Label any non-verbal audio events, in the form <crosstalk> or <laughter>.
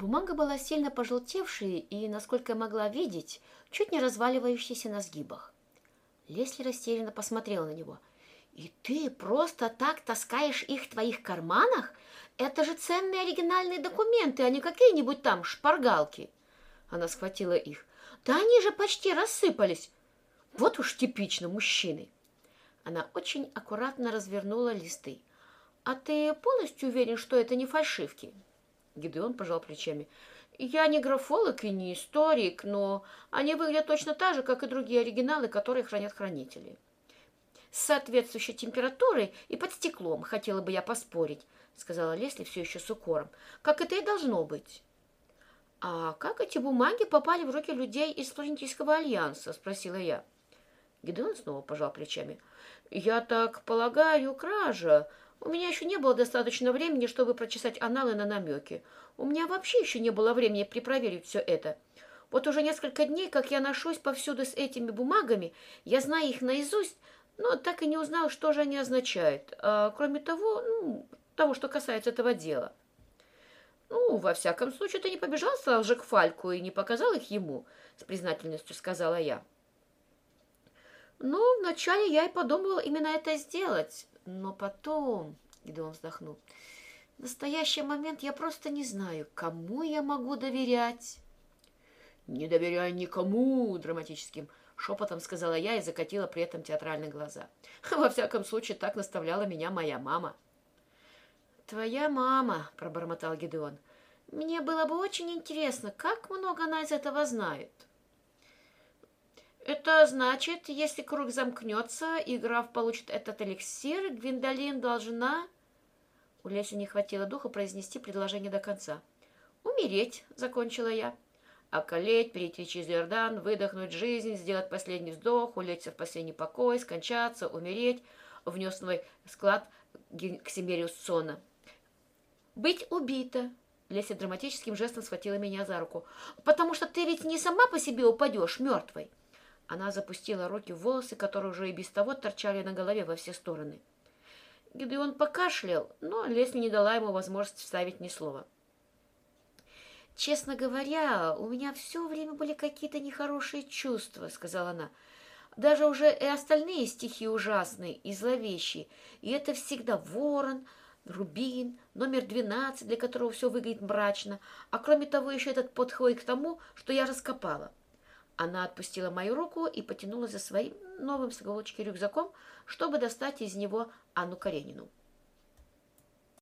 Бумага была сильно пожелтевшей и, насколько я могла видеть, чуть не разваливающейся на сгибах. Лесли растерянно посмотрела на него. «И ты просто так таскаешь их в твоих карманах? Это же ценные оригинальные документы, а не какие-нибудь там шпаргалки!» Она схватила их. «Да они же почти рассыпались! Вот уж типично мужчины!» Она очень аккуратно развернула листы. «А ты полностью уверен, что это не фальшивки?» Гидеон пожал плечами. «Я не графолог и не историк, но они выглядят точно так же, как и другие оригиналы, которые хранят хранители. С соответствующей температурой и под стеклом, хотела бы я поспорить», сказала Лесли все еще с укором. «Как это и должно быть». «А как эти бумаги попали в руки людей из Флорентийского альянса?» спросила я. Гидеон снова пожал плечами. «Я так полагаю, кража. У меня еще не было достаточно времени, чтобы прочесать аналы на намеки. У меня вообще еще не было времени припроверить все это. Вот уже несколько дней, как я ношусь повсюду с этими бумагами, я знаю их наизусть, но так и не узнал, что же они означают. А, кроме того, ну, того, что касается этого дела. Ну, во всяком случае, ты не побежал сразу же к Фальку и не показал их ему, с признательностью сказала я. Ну, вначале я и подумывала именно это сделать, но потом, Гидеон вздохнул, в настоящий момент я просто не знаю, кому я могу доверять. Не доверяй никому, драматическим шепотом сказала я и закатила при этом театральные глаза. <laughs> Во всяком случае, так наставляла меня моя мама. Твоя мама, пробормотал Гидеон. Мне было бы очень интересно, как много она из этого знает. Это значит, если круг замкнется и граф получит этот эликсир, Гвиндолин должна... У Леси не хватило духа произнести предложение до конца. «Умереть», — закончила я. «Околеть, перейти через Иордан, выдохнуть жизнь, сделать последний вздох, улечься в последний покой, скончаться, умереть», — внес свой склад Ксимериус Сона. «Быть убита», — Леся драматическим жестом схватила меня за руку, «потому что ты ведь не сама по себе упадешь мертвой». Она запустила руки в волосы, которые уже и без того торчали на голове во все стороны. Гидеон покашлял, но Лесли не дала ему возможности вставить ни слова. «Честно говоря, у меня все время были какие-то нехорошие чувства», — сказала она. «Даже уже и остальные стихи ужасные и зловещие. И это всегда ворон, рубин, номер двенадцать, для которого все выглядит мрачно. А кроме того, еще этот подходит к тому, что я раскопала». Она отпустила мою руку и потянула за своим новым с рюкзаком, чтобы достать из него Анну Каренину.